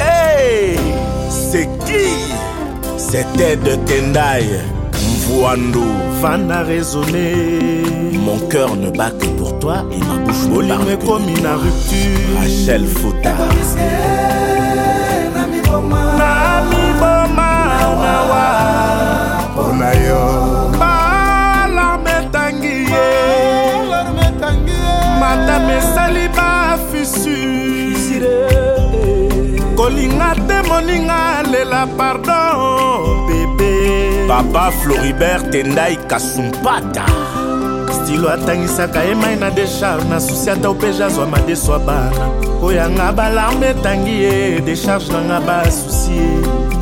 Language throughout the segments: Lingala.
Hey, c'est qui C'était de Tendai, Mvouando. Fan a résonné. Mon cœur ne bat que pour toi et ma bouche me parle que comme en rupture. Rachel Fouta. na yo balarme etangi ye matama esali kolinga te moninga lela pardon bebe papa floribert tendai kasumpata stilo atangisaka ye mai na decharge na susi ata opeja azwa madeso abana oyanga balarme etangi ye decharge nanga basusi ye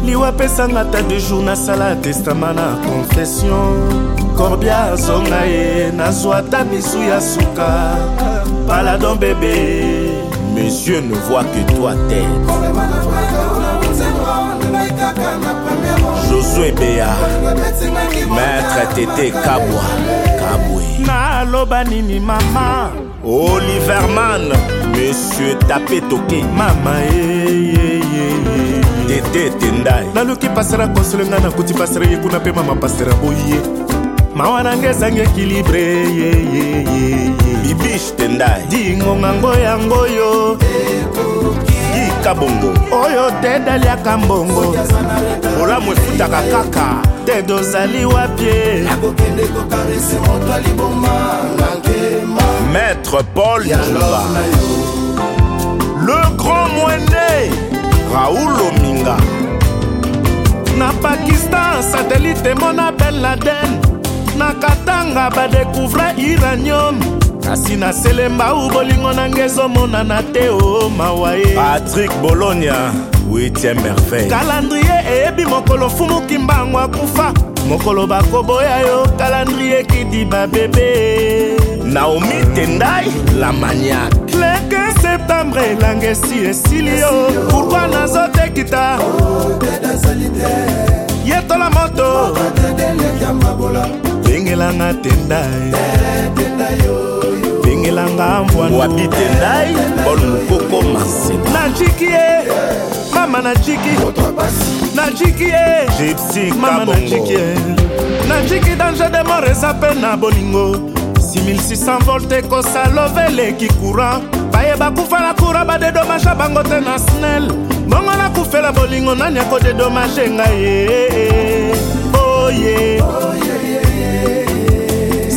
liwa apesanga ata de jour nasala testama na confession korbia azonga ye nazwa ata misu ya suka paladon bebe mes yeux ne voient que toi, terre. Josué Béa, maître Tété Kabwa, Kabwe. naloba nini mama oliverman monsieur tape toki mama eh, eh, eh, tete tendai naluki pasera konsole ngai nakuti pasera ye kuna mpe mama pasera boye mawa nanga ezangi ekilibre yeyeye bibish tendai dingongango yango yo yika bongo oyo te daliaka mbongo bolamu efutaka kaka te dozali wapie maître paul lumba le grand moine raoul ominga na pakistan satelite mona ben laden na katanga badekouvra iranium kasi naselemba u bolingo nanga ezomonana te o oh, mawa ye patrik bolonia 8e merveille kalandrie eyebi mokolo fumuki mbango akufa mokolo bakoboya yo kalandrie kidi babebe naomi tendai la maniak leke septembre elanga esi esili yo pourkui nazotekita yetola moto bengelanga tendai bengelanga mbwawabi tendai bolmukoko masina najiki ye mama najiki najiki ye gypsy mama najiki ye najiki danger de mort eza mpe na bolingo 6600 volt ekosalove eleki courant bayeba kufala kura badedomasha bango te na snel mbongo nakufela bolingo nani akodedomashe ngai ye oye oh, yeah. oh, yeah.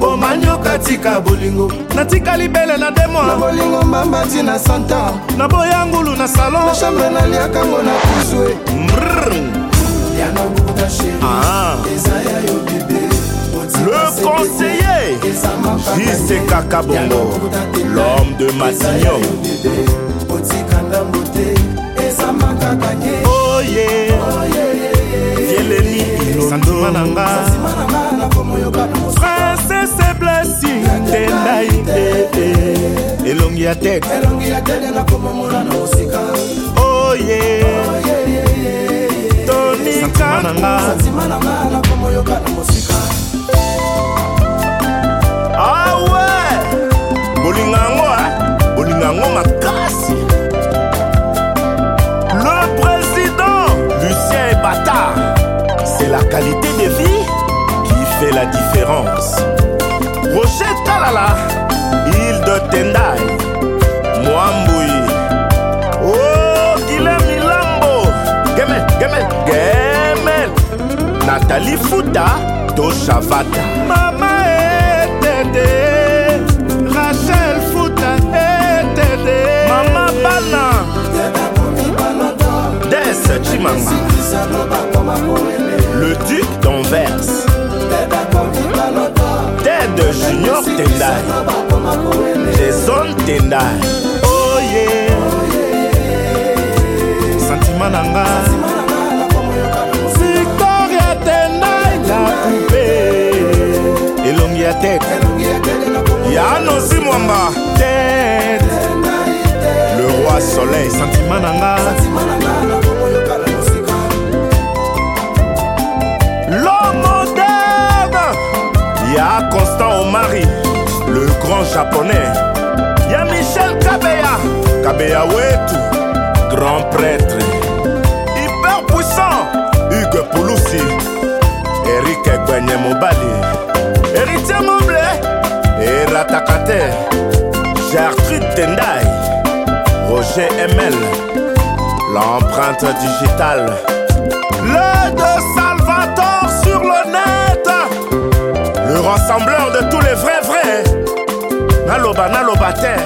bomanioka tika bolingo natikali bele na demwa na bolingo mbambati na santa na boya ngulu na salon na chambre naliakango na kuzwe ah. Le conseiller Juste kaka bongo L'homme de Massignon Oh yeah Vieleni oh Inondo tete elongi ya tete na komomona na mosika oye tonika santima na nga na komoyoka na mosika awe bolinga yango bolinga yango makasi le président lucien ebata c'est la qualité de vie qui fait la différence roger talala île de tendaille natali futa to shavata mama etede rachel futa etede mama bana des chimama le duc d'anvers ted junior tendai jason tendai oye oh yeah. oh yeah. santima na nga coupe elongi ya tete ya anosi mwamba tete le roi soleil sentima na nga l'homodebe ya constant omari le grand japonais ya michel kabeya kabeya wetu grand prêtre hyper puissant hugue pulusi erik egwenye mobali eritie moble erataka te gertrude tendai roger emel l'empreinte digitale le de salvator sur le net le rassembleur de tous les vrais vrais naloba naloba te